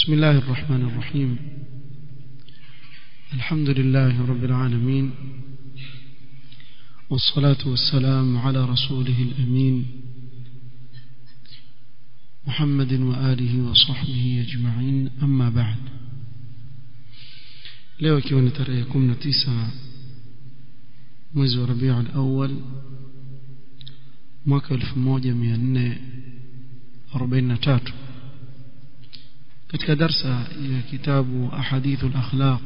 بسم الله الرحمن الرحيم. الحمد لله رب العالمين والصلاة والسلام على رسوله الأمين محمد وآله وصحبه أجمعين أما بعد. leo ikiwa ni tarehe 19 mwezi wa Rabiul Awwal mwaka 1443 katika darsa ya kitabu ahadithu al-akhlaq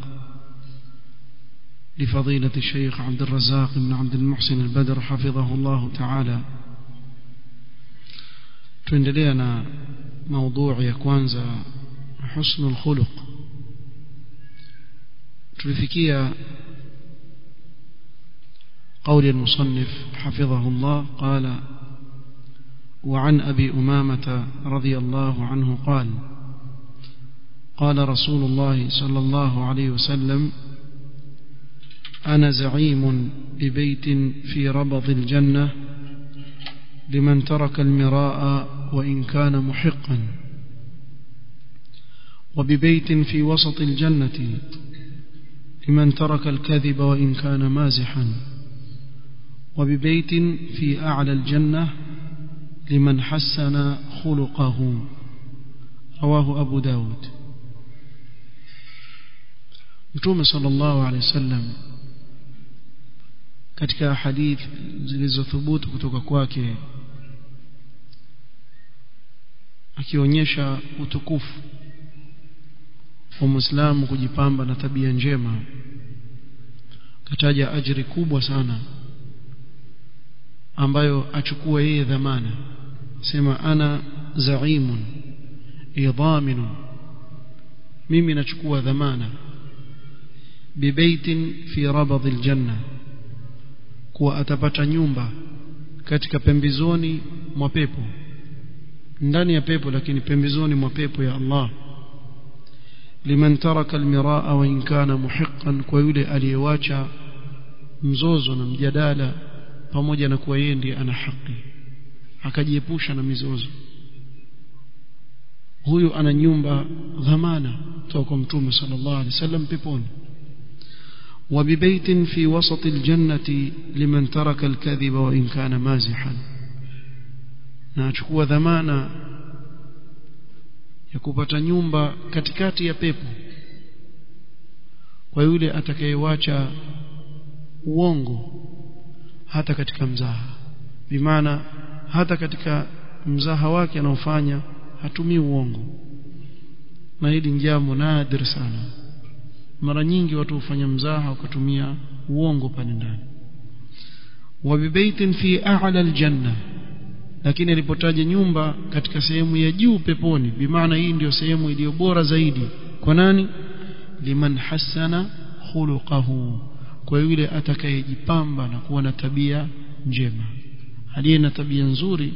لفضيلة الشيخ عبد الرزاق بن عبد المحسن البدر حفظه الله تعالى tuendelea موضوع ya kwanza حسن الخلق tulifikia قول المصنف حفظه الله قال وعن أبي أمامة رضي الله عنه قال قال رسول الله صلى الله عليه وسلم أنا زعيم ببيت في ربض الجنة لمن ترك المراء وإن كان محقا وببيت في وسط الجنة لمن ترك الكذب وإن كان مازحا وببيت في أعلى الجنة لمن حسن خلقه. رواه أبو داود. Mtume sallallahu alaihi wasallam katika hadithi zilizothubutu kutoka kwake akionyesha utukufu wa Muislamu kujipamba na tabia njema kataja ajiri kubwa sana ambayo achukua yeye dhamana. Sema ana zaimun idhaminun. Mimi nachukua dhamana bibaitin fi rabadhi aljanna kuwa atapata nyumba katika pembezoni mwa pepo. Ndani ya pepo lakini pembezoni mwa pepo ya Allah. Liman taraka almiraa wa in kana muhiqqan kwa yule aliyewacha mzozo na mjadala pamoja na kuwa yeye ndiye ana haki. Akajiepusha na mizozo. Huyu ana nyumba dhamana kutoka kwa mtume sallallahu alaihi wasallam peponi وببيت في وسط الجنة لمن ترك الكذب وإن كان مازحا nachukua dhamana ya kupata nyumba katikati ya pepo kwa yule atakayewacha uongo hata katika mzaha bimaana hata katika mzaha wake anaofanya hatumii uongo na hili ni jambo nadir sana mara nyingi watu hufanya mzaha wakatumia uongo pale ndani. Wa bibaitin fi a'la aljanna lakini alipotaja nyumba katika sehemu ya juu peponi bimaana hii ndio sehemu iliyo bora zaidi. Kwa nani? Liman hasana khuluquhu kwa yule atakayejipamba na kuwa na tabia njema. Aliye na tabia nzuri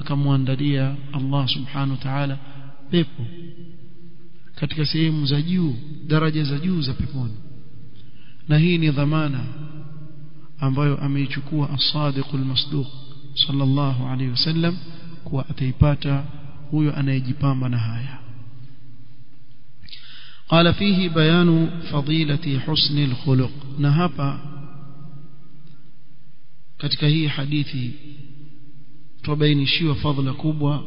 akamwandalia Allah subhanahu wa ta'ala pepo katika sehemu za juu daraja za juu za peponi na hii ni dhamana ambayo ameichukua as-sadiqul masduq sallallahu alayhi wasallam kuwa ataipata huyo anayejipamba na haya قال فيه بيان فضيلة حسن الخلق na hapa katika hii hadithi tubainishiwa fadhila kubwa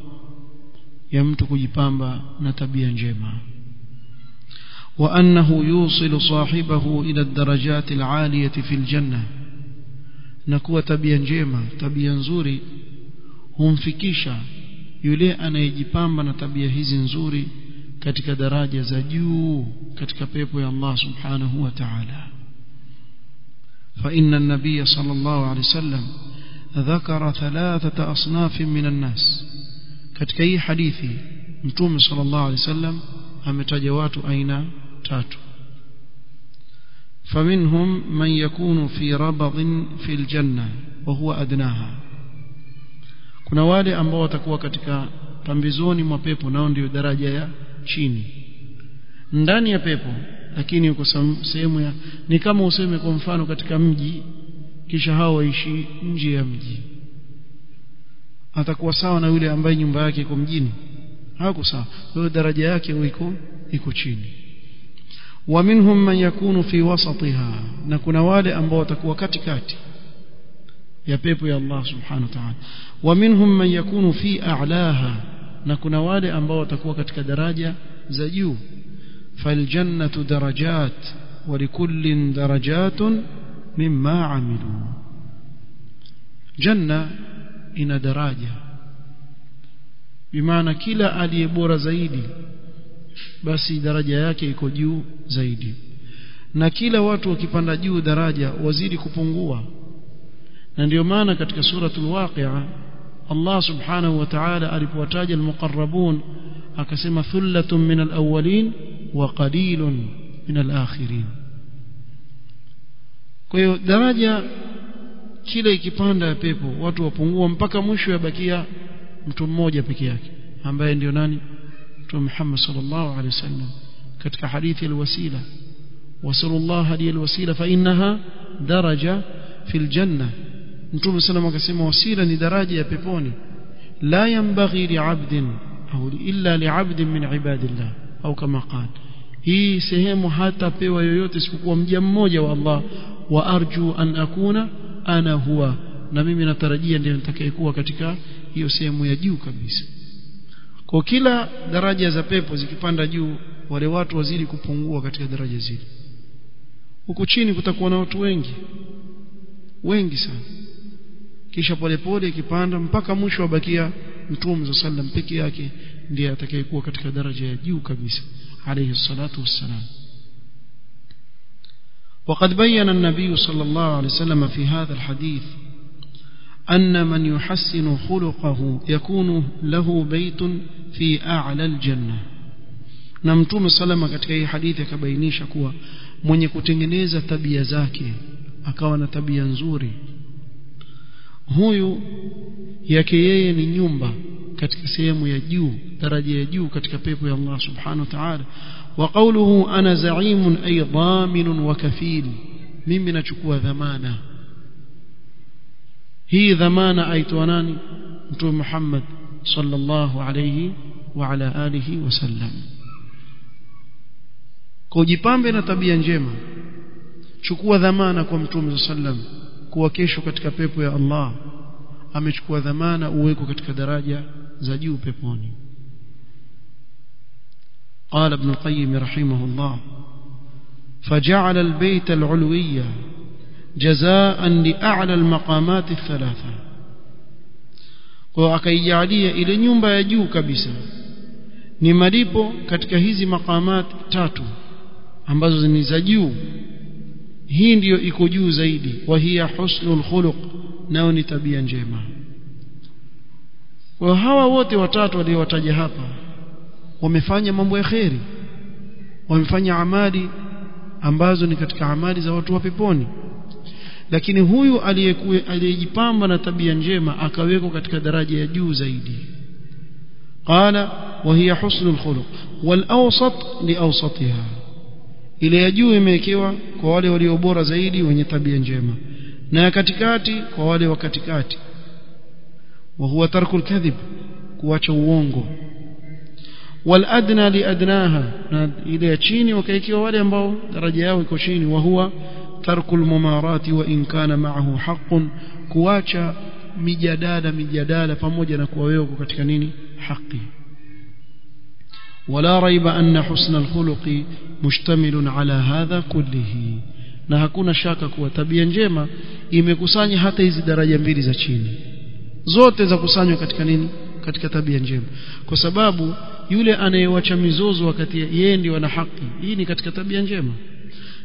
ya mtu kujipamba na tabia njema وأنه يوصل صاحبه إلى الدرجات العالية في الجنة. نكوة تبيا جيما تبيا زوري. هم في فكيشا يلي أنا يجبامبا نتبيا هزي زوري كتك دراجة زجو كتك بيبو يا الله سبحانه وتعالى. فإن النبي صلى الله عليه وسلم ذكر ثلاثة أصناف من الناس. كتك حديثي نتوم صلى الله عليه وسلم أم تجوات tatu فمنهم من يكون في ربض في الجنة وهو أدناها kuna wale ambao watakuwa katika pambizoni mwa pepo nao ndio daraja ya chini ndani ya pepo lakini uko sehemu ya ni kama useme kwa mfano katika mji kisha hao waishi nje ya mji atakuwa sawa na yule ambaye nyumba yake iko mjini hako sawa kwa hiyo daraja yake iko iko chini ومنهم من يكون في وسطها na kuna wale ambao watakuwa katikati ya pepo ya Allah subhanahu wa ta'ala ومنهم من يكون في اعلاها na kuna wale ambao watakuwa katika daraja za juu فالجنة درجات ولكل درجات مما عملوا جنة ina daraja bimaana kila aliye bora zaidi basi daraja yake iko juu zaidi. Na kila watu wakipanda juu daraja wazidi kupungua. Na ndio maana katika suratul waqi'a Allah subhanahu wa ta'ala alipowataja almuqarrabun akasema thullatun min alawwalin wa qalilun min alakhirin. Kwa hiyo daraja kila ikipanda ya pepo watu wapungua mpaka mwisho yabakia mtu mmoja peke yake ambaye ndio nani محمد صلى الله عليه وسلم كتك حديث الوسيلة. وصل الله هذه الوسيلة فإنها درجة في الجنة. نتوب صلى الله عليه وسلم درجة ببوني لا ينبغي لعبد أو إلا لعبد من عباد الله. أو كما قال هي سهم حتى في ويوتس ومجموجة والله وأرجو أن أكون أنا هو. نمي من الترجية اللي انتكيكوها كتك هي سهم يجيو كبيسه kwa kila daraja za pepo zikipanda juu wale watu wazidi kupungua katika daraja zile huku chini kutakuwa na watu wengi wengi sana kisha polepole ikipanda mpaka mwisho wabakia mtume sallam peke yake ndiye atakayekuwa katika daraja ya juu kabisa alayhi salatu wassalam وقد بين النبي صلى الله عليه وسلم في هذا الحديث أن من يحسن خلقه يكون له بيت في أعلى الجنة na mtume salama katika hii hadithi akabainisha kuwa mwenye kutengeneza tabia zake akawa na tabia nzuri huyu yake yeye ni nyumba katika sehemu ya juu daraja ya juu katika pepo ya Allah subhanahu wa ta'ala wa qawluhu ana za'imun ay dhaminun wa kafil mimi nachukua dhamana Hii dhamana aitwa nani mtume Muhammad sallallahu alayhi wa ala alihi wasallam kujipambe na tabia njema chukua dhamana kwa mtume sallam kuwa kesho katika pepo ya Allah amechukua dhamana uweko katika daraja za juu peponi قال ابن القيم رحمه الله فجعل البيت العلوية جزاء لأعلى المقامات الثلاثة وأكيجعلية إلى nyumba ya juu kabisa ni malipo katika hizi maqamat tatu ambazo ni za juu hii ndiyo iko juu zaidi wa hiya husnul khuluq nao ni tabia njema kwa hawa wote watatu waliowataja hapa wamefanya mambo ya kheri wamefanya amali ambazo ni katika amali za watu wa peponi lakini huyu aliyejipamba na tabia njema akawekwa katika daraja ya juu zaidi. Qala wa hiya husnul khuluq wal awsat li awsatiha. Ile ya juu imewekewa kwa wale walio bora zaidi wenye tabia njema na ya katikati kwa wale wa katikati. Wa huwa tarkul kadhib kuacha uongo. Wal adna li adnaha na ile ya chini wakaikiwa wale ambao daraja yao iko chini. Wa huwa tarkul mumarati wa in kana ma'ahu haqqun kuacha mijadala mijadala pamoja na kuwa wewe katika nini haki ولا ريب أن حسن الخلق مشتمل على هذا كله na hakuna shaka kuwa tabia njema imekusanya hata hizi daraja mbili za chini zote za kusanywa katika nini katika tabia njema kwa sababu yule anayewacha mizozo wakati yeye ndio ana haki hii ni katika tabia njema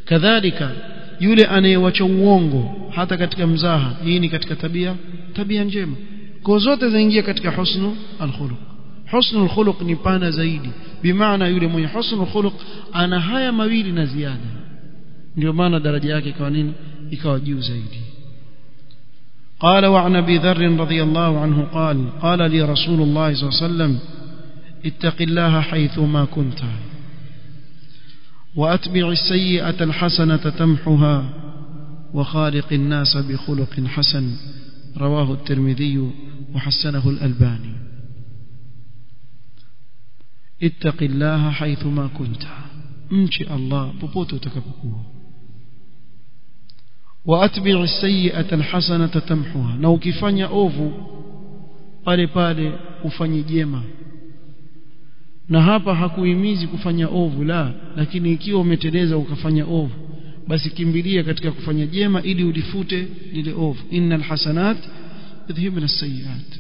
kadhalika yule anayewacha uongo hata katika mzaha hii ni katika tabia tabia njema kwa zote zaingia katika husnu alkhuluq husnul khuluq ni pana zaidi bimaana yule mwenye husnul khuluq ana haya mawili na ziada ndio maana daraja yake ikawa nini ikawa juu zaidi قال وعن ابي ذر رضي الله عنه قال قال لي رسول الله صلى الله عليه وسلم اتق الله حيثما كنت وأتبع السيئة الحسنة تمحها وخالق الناس بخلق حسن. رواه الترمذي وحسنه الألباني. اتق الله حيثما كنت. امشي الله ببوت تكبكوه وأتبع السيئة الحسنة تمحها na أوفو ovu pale pale ufanye jema. Na hapa hakuhimizi kufanya ovu la lakini ikiwa umeteleza ukafanya ovu basi kimbilia katika kufanya jema ili ulifute lile ovu. Innal hasanat yudhhibna as-sayyi'at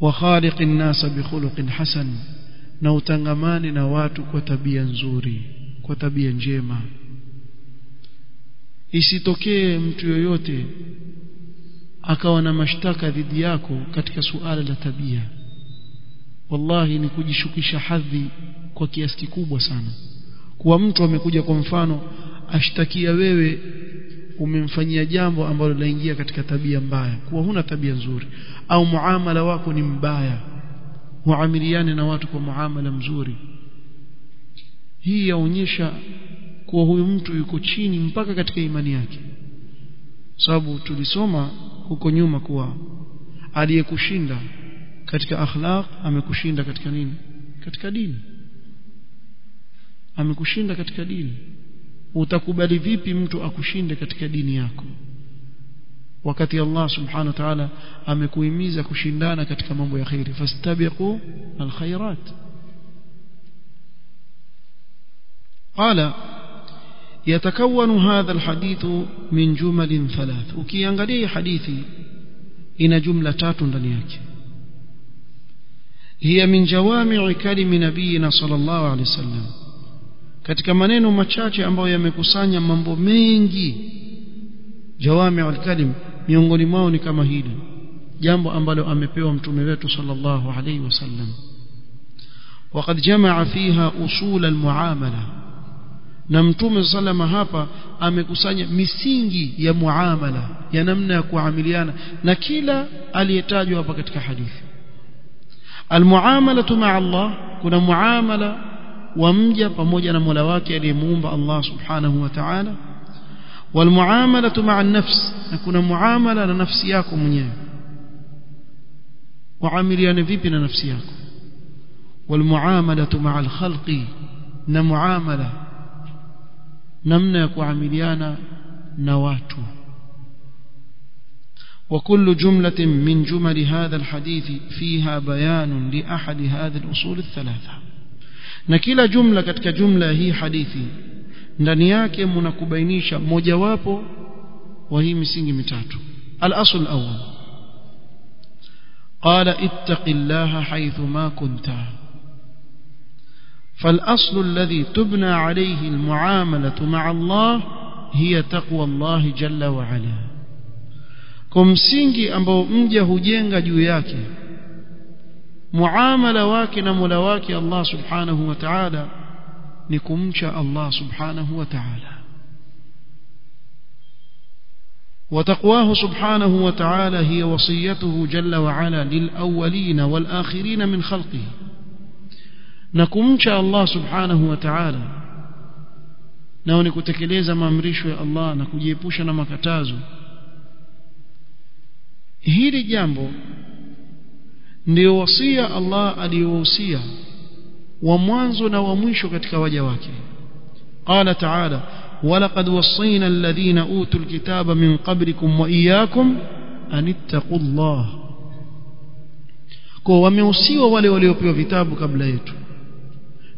wa khaliqin nas bi khuluqin hasan. Na utangamane na watu kwa tabia nzuri kwa tabia njema. Isitokee mtu yoyote akawa na mashtaka dhidi yako katika suala la tabia wallahi ni kujishukisha hadhi kwa kiasi kikubwa sana. Kuwa mtu amekuja kwa mfano ashtakia wewe umemfanyia jambo ambalo laingia katika tabia mbaya. Kuwa huna tabia nzuri. Au muamala wako ni mbaya. Muamiliane na watu kwa muamala mzuri. Hii yaonyesha kuwa huyu mtu yuko chini mpaka katika imani yake. Sababu tulisoma huko nyuma kuwa aliyekushinda katika akhlaq amekushinda katika nini? Katika dini. Amekushinda katika dini. Utakubali vipi mtu akushinde katika dini yako? Wakati Allah subhanahu wa ta'ala amekuhimiza kushindana katika mambo ya khairi. Fastabiqu alkhairat qala yatakawanu hadha alhadith min jumal thalath ukiangalia hadithi ina jumla tatu ndani yake هي من جوامع كلم نبينا صلى الله عليه وسلم katika maneno machache ambayo yamekusanya mambo mengi jawami al-kalim miongoni mwao ni kama hili jambo ambalo amepewa mtume wetu sallallahu alaihi wasallam وقد جمع فيها أصول المعاملة na mtume sallama hapa amekusanya misingi ya muamala ya namna ya kuamiliana na kila aliyetajwa hapa katika hadithi Almuamalatu ma'a Allah kuna muamala wa mja pamoja na Mola wake aliyemuumba Allah subhanahu wa ta'ala walmuamalatu ma'a an-nafs na kuna muamala na nafsi yako mwenyewe waamiliane vipi na nafsi yako walmuamalatu ma'a al-khalqi na muamala namna ya kuamiliana na watu وكل جملة من جمل هذا الحديث فيها بيان لأحد هذه الأصول الثلاثة. نكيل جملة كتك جملة هي حديثي. ندنياك منكبينيش مجواب وهي مسنج متات الأصل الأول. قال اتق الله حيث ما كنت. فالأصل الذي تبنى عليه المعاملة مع الله هي تقوى الله جل وعلا. kumsingi ambao mja hujenga juu yake muamala wake na Mola wake Allah Subhanahu wa Ta'ala ni kumcha Allah Subhanahu wa Ta'ala وتقواه سبحانه وتعالى هي وصيته جل وعلا للأولين والآخرين من خلقه نكمش الله سبحانه وتعالى nao ni kutekeleza maamrisho ya Allah na kujiepusha na makatazo hili jambo ndio wasia Allah aliyowahusia wa mwanzo na wa mwisho katika waja wake. Qala ta'ala walaqad wasaina alladhina utul kitaba min qablikum wa iyyakum anittaqullah kwa wamehusiwa wale waliopewa vitabu kabla yetu.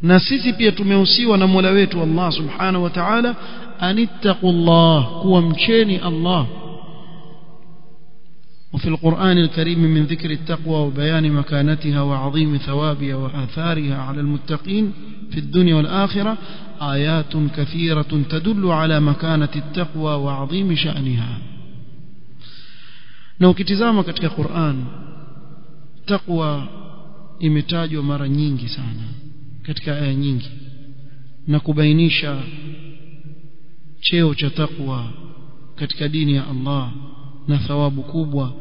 Na sisi pia tumehusiwa na Mola wetu Allah subhanahu wa ta'ala anittaqullah kuwa mcheni Allah. وفي القرآن الكريم من ذكر التقوى وبيان مكانتها وعظيم ثوابها وآثارها على المتقين في الدنيا والآخرة آيات كثيرة تدل على مكانة التقوى وعظيم شأنها. Na ukitizama katika Qur'an taqwa imetajwa mara nyingi sana katika aya nyingi na kubainisha cheo cha taqwa katika dini ya Allah. Na thawabu kubwa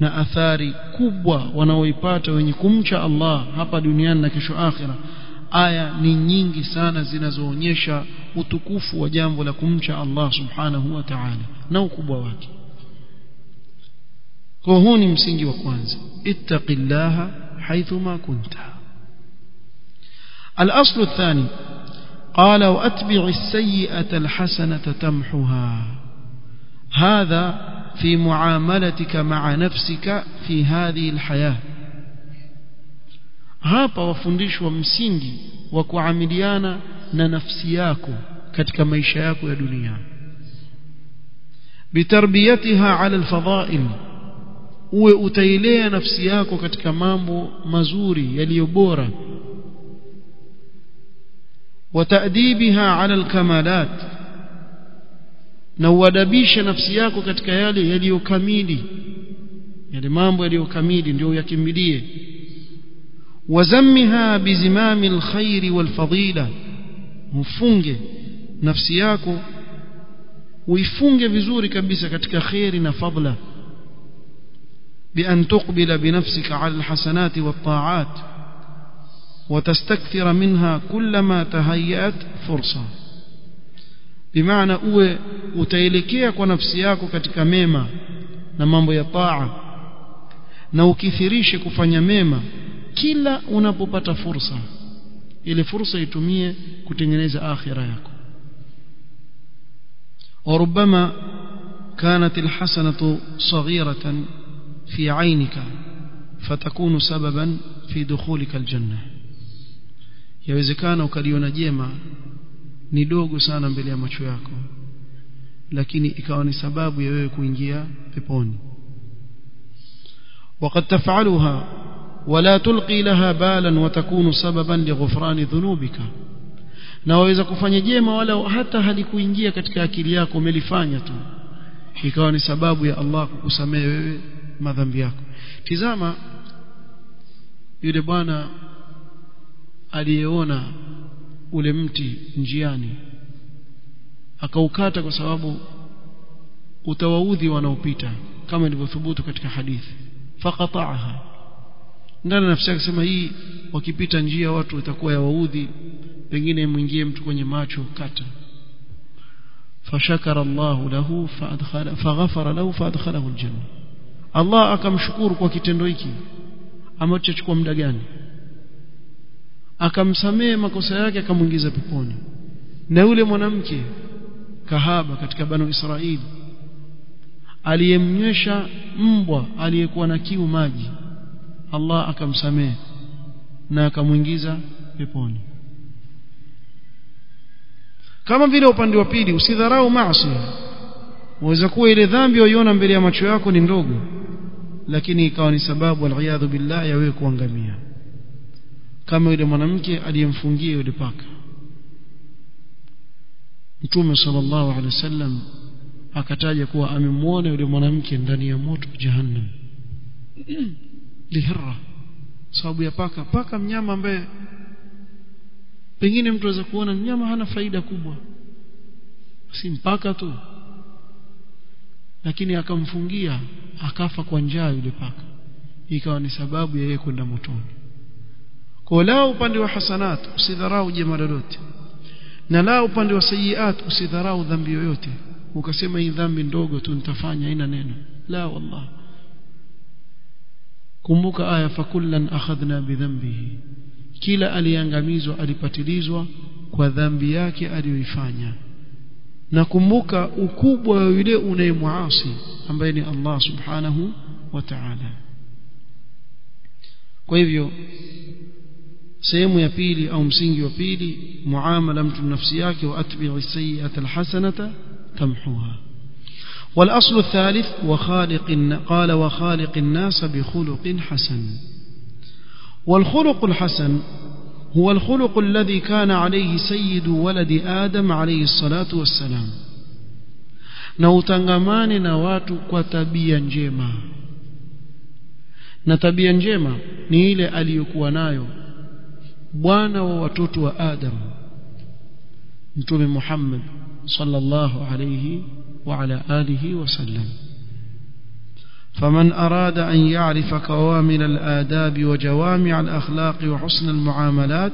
na athari kubwa wanaoipata wenye kumcha Allah hapa duniani na kesho akhira aya ni nyingi sana zinazoonyesha utukufu wa jambo la kumcha Allah subhanahu wa ta'ala na ukubwa wake kwa huu ni msingi wa kwanza ittaqillaha haithuma kunta الأصل الثاني قال وأتبع السيئة الحسنة تمحها هذا في معاملتك مع نفسك في هذه الحياة hapa wafundishwa msingi wa kuamiliana na nafsi yako katika maisha yako ya dunia bitarbiyatiha ala alfadha'il uwe utailea nafsi yako katika mambo mazuri yaliyo bora watadibiha ala alkamalat na uadabishe nafsi yako katika yale yaliyokamili yale mambo yaliyokamili ndio yakimbilie wazammiha bizimami alkhairi walfadila mfunge nafsi yako uifunge vizuri kabisa katika khairi na fadla بأن تقبل بنفسك على الحسنات والطاعات وتستكثر منها كلما تهيأت فرصة بمعنى uwe utaelekea kwa nafsi yako katika mema na mambo ya taa na ukithirishe kufanya mema kila unapopata fursa ile fursa itumie kutengeneza akhira yako وربما كانت الحسنة صغيرة في عينك فتكون سببا في دخولك الجنة yawezekana ukaliona jema ni dogo sana mbele ya macho yako lakini ikawa ni sababu ya wewe kuingia peponi وقد تفعلها ولا تلقي لها بالا وتكون سببا لغفران ذنوبك na waweza kufanya jema wala hata halikuingia katika akili yako umelifanya tu ikawa ni sababu ya Allah kukusamehe wewe madhambi yako tizama yule bwana aliyeona ule mti njiani. Akaukata kwa sababu utawaudhi wanaopita kama ilivyothubutu katika hadithi. Faqata'aha. Ndani nafsi yake sema hii wakipita njia watu itakuwa ya waudhi pengine mwingie mtu kwenye macho kata. Fashakara Allah lahu faadkhala faghafara lahu faadkhalahu aljanna. Allah akamshukuru kwa kitendo hiki. Ambacho chachukua muda gani akamsamehe makosa yake akamwingiza peponi. Na yule mwanamke kahaba katika banu Israeli aliyemnywesha mbwa aliyekuwa na kiu maji Allah akamsamehe na akamwingiza peponi. Kama vile upande wa pili usidharau maasi. Waweza kuwa ile dhambi uiona mbele ya macho yako ni ndogo lakini ikawa ni sababu aliyadhu billah ya wewe kuangamia kama yule mwanamke aliyemfungia yule paka. Mtume sallallahu alaihi wasallam akataja kuwa amemwona yule mwanamke ndani ya moto jahannam. Lihira sababu ya paka. Paka mnyama ambaye pengine mtu aweza kuona mnyama hana faida kubwa. Si mpaka tu. Lakini akamfungia akafa kwa njaa yule paka. Ikawa ni sababu ya yeye kwenda motoni kwa la upande wa hasanat usidharau jema lolote. Na la upande wa sayiat usidharau dhambi yoyote. Ukasema hii dhambi ndogo tu nitafanya ina neno. La wallah. Kumbuka aya fakullan akhadhna bidhanbihi kila aliangamizwa alipatilizwa kwa dhambi yake aliyoifanya. Na kumbuka ukubwa wa yule unayemuasi ambaye ni Allah subhanahu wa ta'ala. Kwa hivyo sehemu ya pili au msingi wa pili muamala mtu nafsi yake wa atbi'i sayyi'ata alhasanata tamhuha والأصل الثالث وخالق قال وخالق الناس بخلق حسن والخلق الحسن هو الخلق الذي كان عليه سيد ولد آدم عليه الصلاة والسلام na utangamane na watu kwa tabia njema na tabia njema ni ile aliyokuwa nayo bwana wa watoto wa Adam mtume Muhammad sallallahu alayhi wa ala alihi wasallam فمن أراد أن يعرف كوامل الآداب وجوامع الأخلاق وحسن المعاملات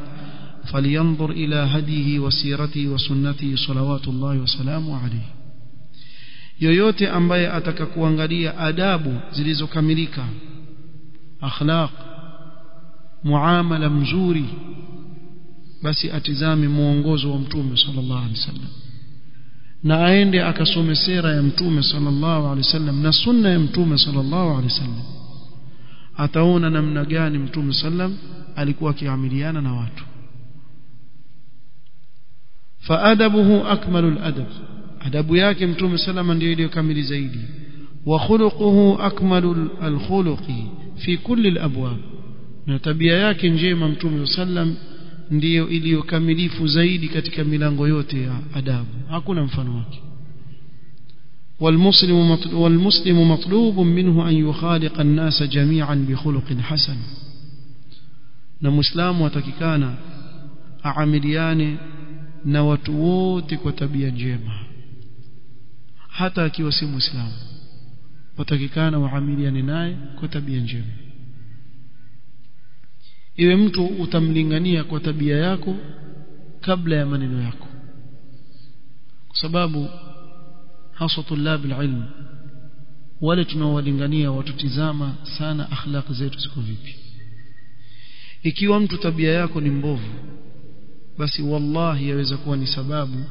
فلينظر إلى هديه وسيرته وسنته صلوات الله وسلامه عليه yoyote ambaye ataka kuangalia adabu zilizokamilika akhlaq muamala mzuri basi atizame muongozo wa mtume sallallahu alaihi wasallam na aende akasome sera ya mtume sallallahu alaihi wasallam na sunna ya mtume sallallahu alaihi wasallam ataona namna gani mtume sallam alikuwa akiamiliana na watu faadabuhu akmalul adab adabu yake mtume salama ndio iliyo kamili zaidi wa khuluquhu akmalul alkhuluqi fi kulli alabwab na tabia yake njema mtume sallam ndiyo iliyokamilifu zaidi katika milango yote ya adabu hakuna mfano wake والمسلم والمسلم مطلوب منه أن يخالق الناس جميعا بخلق حسن na muislamu atakikana aamiliane na watu wote kwa tabia njema hata akiwa si muislamu watakikana waamiliane naye kwa tabia njema iwe mtu utamlingania kwa tabia yako kabla ya maneno yako. Kwa sababu hasa tulab ilm wale tunaowalingania watutizama sana akhlaq zetu ziko vipi. Ikiwa mtu tabia yako ni mbovu basi wallahi yaweza kuwa ni sababu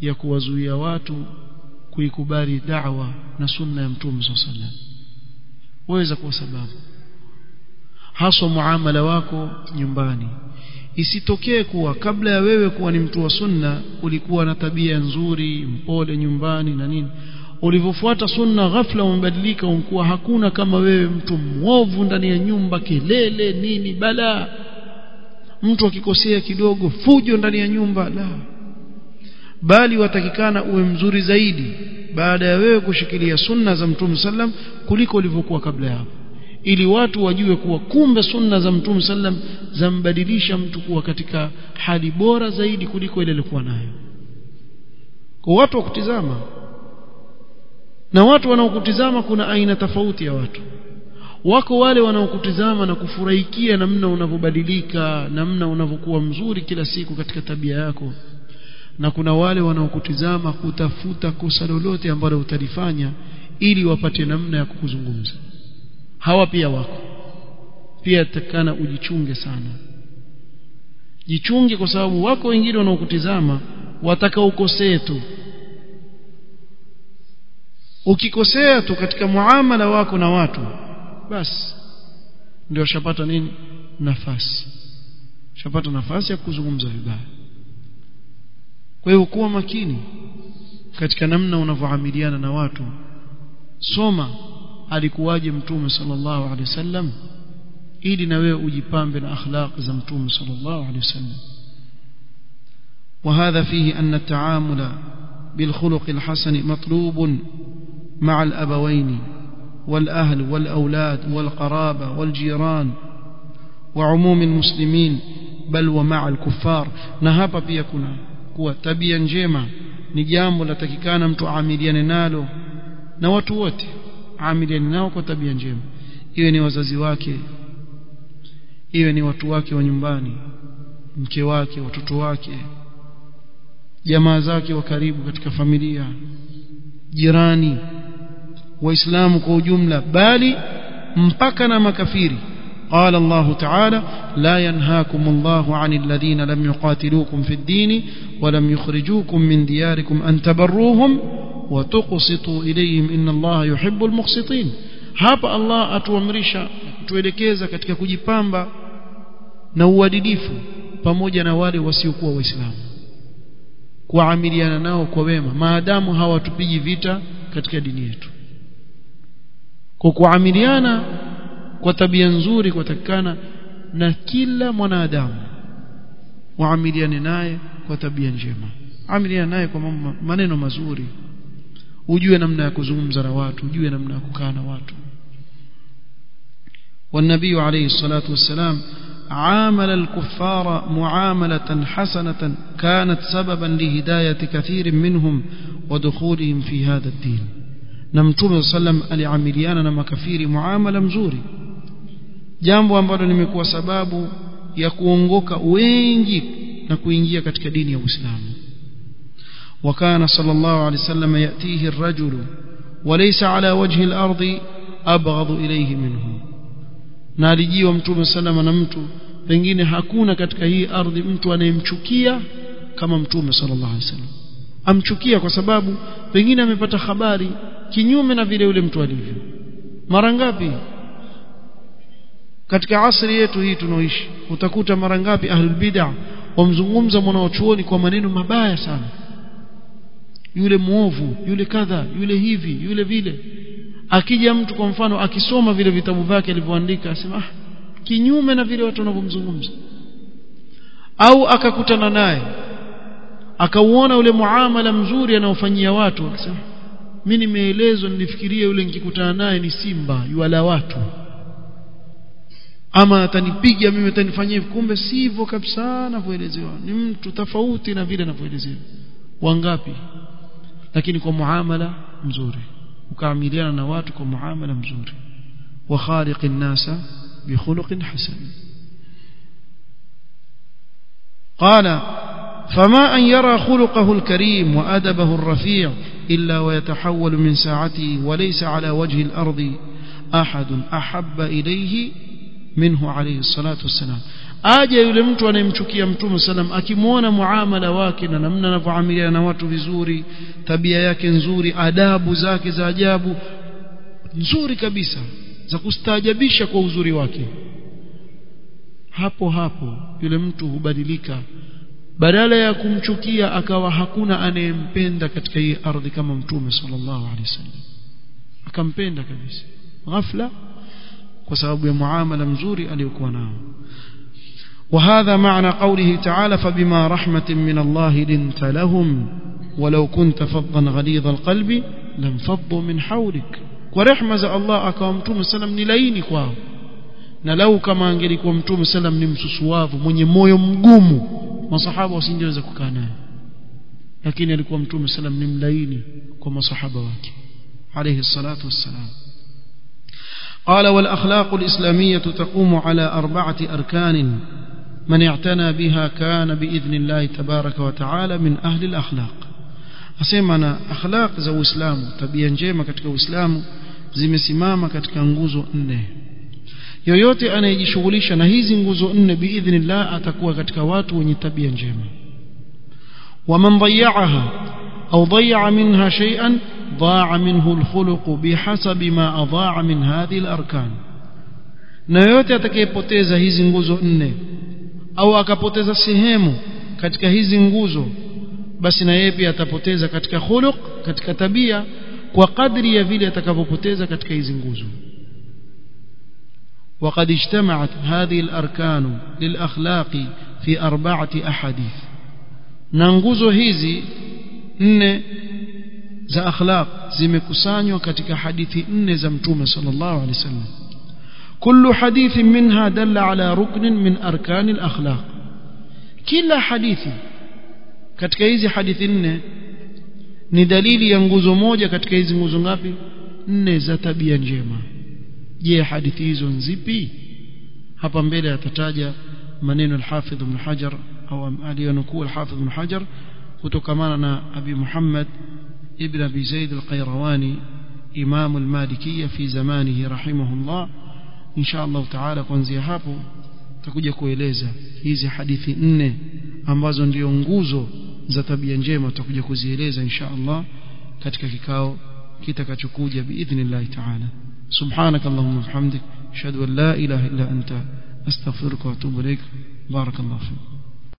ya kuwazuia watu kuikubali da'wa na sunna ya mtume sallallahu alaihi wasallam. Waweza kuwa sababu haswa muamala wako nyumbani. Isitokee kuwa kabla ya wewe kuwa ni mtu wa sunna ulikuwa na tabia nzuri mpole nyumbani na nini. Ulivyofuata sunna ghafla umebadilika umkuwa hakuna kama wewe mtu mwovu ndani ya nyumba kelele nini bala. Mtu akikosea kidogo fujo ndani ya nyumba la. Bali watakikana uwe mzuri zaidi baada ya wewe kushikilia sunna za mtume sallam kuliko ulivyokuwa kabla yako ili watu wajue kuwa kumbe sunna za mtume sallam zambadilisha mtu kuwa katika hali bora zaidi kuliko ile aliyokuwa nayo. Kwa watu wa kutizama na watu wanaokutizama kuna aina tofauti ya watu. Wako wale wanaokutizama na kufurahikia namna unavyobadilika namna unavyokuwa mzuri kila siku katika tabia yako. Na kuna wale wanaokutizama kutafuta kosa lolote ambalo utalifanya ili wapate namna ya kukuzungumza hawa pia wako. Pia takana ujichunge sana. Jichunge kwa sababu wako wengine wanaokutizama wataka ukosee tu. Ukikosea tu katika muamala wako na watu basi ndio shapata nini? Nafasi. Shapata nafasi ya kuzungumza vibaya. Kwa hiyo kuwa makini katika namna unavyoamiliana na watu. Soma alikuwaje mtume sallallahu alaihi wasallam ili na wewe ujipambe na akhlaq za mtume sallallahu alaihi wasallam وهذا فيه أن التعامل بالخلق الحسن مطلوب مع الأبوين والأهل والأولاد والقرابة والجيران وعموم المسلمين بل ومع الكفار نهابا pia kuna kuwa tabia njema ni jambo latakikana mtu aamiliane nalo na watu wote aamiliane nao kwa tabia njema iwe ni wazazi wake iwe ni watu wake wa nyumbani mke wake watoto wake jamaa zake wa karibu katika familia jirani waislamu kwa ujumla bali mpaka na makafiri قال الله تعالى لا ينهاكم الله عن الذين لم يقاتلوكم في الدين ولم يخرجوكم من دياركم أن تبروهم watuqsitu ilayhim inna allaha yuhibbul muqsitin hapa allah atuamrisha tuelekeza katika kujipamba na uadilifu pamoja na wale wasiokuwa waislamu. Kuamiliana nao kwa wema. Maadamu hawatupigi vita katika dini yetu. Kwa kuamiliana kwa tabia nzuri kutakikana na kila mwanadamu. Muamiliane naye kwa tabia njema. Amiliana naye kwa maneno mazuri ujue namna ya kuzungumza na watu ujue namna ya kukaa na watu والنبي عليه الصلاة والسلام عامل الكفار معاملة حسنة كانت سببا لهداية كثير منهم ودخولهم في هذا الدين نمتوم صلى الله عليه وسلم aliamiliana na makafiri muamala mzuri jambo ambalo limekuwa sababu ya kuongoka wengi na kuingia katika dini ya Uislamu وكان صلى الله عليه وسلم يأتيه الرجل وليس على وجه الأرض أبغض إليه منه na alijiwa mtume salama na mtu pengine hakuna katika hii ardhi mtu anayemchukia kama mtume sallallahu alaihi wasallam amchukia kwa sababu pengine amepata habari kinyume na vile yule mtu alivyo mara ngapi katika asri yetu hii tunaoishi utakuta mara ngapi ahlul bid'ah wamzungumza mwanachuoni kwa maneno mabaya sana yule muovu yule kadha yule hivi yule vile. Akija mtu kwa mfano akisoma vile vitabu vyake alivyoandika asema ah, kinyume na vile watu wanavyomzungumza. Au akakutana naye akauona ule muamala mzuri anaofanyia watu akasema mimi nimeelezwa nilifikiria yule nikikutana naye ni simba yuala watu. Ama atanipiga mimi atanifanyia hivi. Kumbe sivyo kabisa anavyoelezewa. Ni mtu tofauti na vile anavyoelezewa. Wangapi lakini kwa muamala mzuri. Ukaamiliana na watu kwa muamala mzuri. Wa khaliqin nasa bi khuluqin hasan. قال فما أن يرى خلقه الكريم وأدبه الرفيع إلا ويتحول من ساعته وليس على وجه الأرض أحد أحب إليه منه عليه الصلاة والسلام aje yule mtu anayemchukia mtume salam akimwona muamala wake na namna anavyoamiliana na watu vizuri tabia yake nzuri adabu zake za ajabu nzuri kabisa za kustaajabisha kwa uzuri wake hapo hapo yule mtu hubadilika. Badala ya kumchukia akawa hakuna anayempenda katika hii ardhi kama mtume sallallahu alaihi wasallam. Akampenda kabisa. Ghafla kwa sababu ya muamala mzuri aliyokuwa nao وهذا معنى قوله تعالى فبما رحمة من الله لنت لهم ولو كنت فظا غليظ القلب لانفضوا من حولك. ورحمة الله أكوام توم السلام نلين إخواه نلو كما أنجل إخوام توم السلام نمس سواف من يموي مقوم ما صحابة سنجل زكو كان لكن إخوام توم السلام نملين كما صحابة عليه الصلاة والسلام. قال والأخلاق الإسلامية تقوم على أربعة أركان. من اعتنى بها كان بإذن الله تبارك وتعالى من أهل الأخلاق. أسمعنا أخلاق زو إسلام تبيا جيما كتك إسلام زي سماما كتك أنغوزو أنه. يويوتي أنا يشغليش نهيزي أنغوزو أنه بإذن الله أتكوى كتك واتو وني تبيا جيما ومن ضيعها أو ضيع منها شيئا ضاع منه الخلق بحسب ما أضاع من هذه الأركان. نيوتي أتكي بوتيزا هيزي أنغوزو أنه. Au akapoteza sehemu katika hizi nguzo basi na yeye pia atapoteza katika khuluq katika tabia kwa kadri ya vile atakavyopoteza katika hizi nguzo وقد اجتمعت هذه الأركان للأخلاق في أربعة أحاديث ننغوزو hizi nne za akhlaq zimekusanywa katika hadithi nne za mtume sallallahu alaihi wasallam كل حديث منها دل على ركن من أركان الأخلاق. كل حديث. كتكيزي حديث إنه ندليل ينقز موجة كتكيزي مزنغا في نزة بيانجيما جي حديثي زنزيبي هبا مبيلة تتاجى منين الحافظ من حجر أو أمالي ينقو الحافظ من حجر. قلت وتكمانا أبي محمد ابن أبي زيد القيرواني إمام المالكية في زمانه رحمه الله. شاء الله تعالى kuanzia hapo tutakuja kueleza hizi hadithi nne ambazo ndio nguzo za tabia njema tutakuja kuzieleza insha Allah katika kikao kitakachokuja biidhnillah ta'ala subhanak allahumma bihamdik ashhadu an la ilaha illa anta astaghfiruka wa atubu ilaik barakallahu fik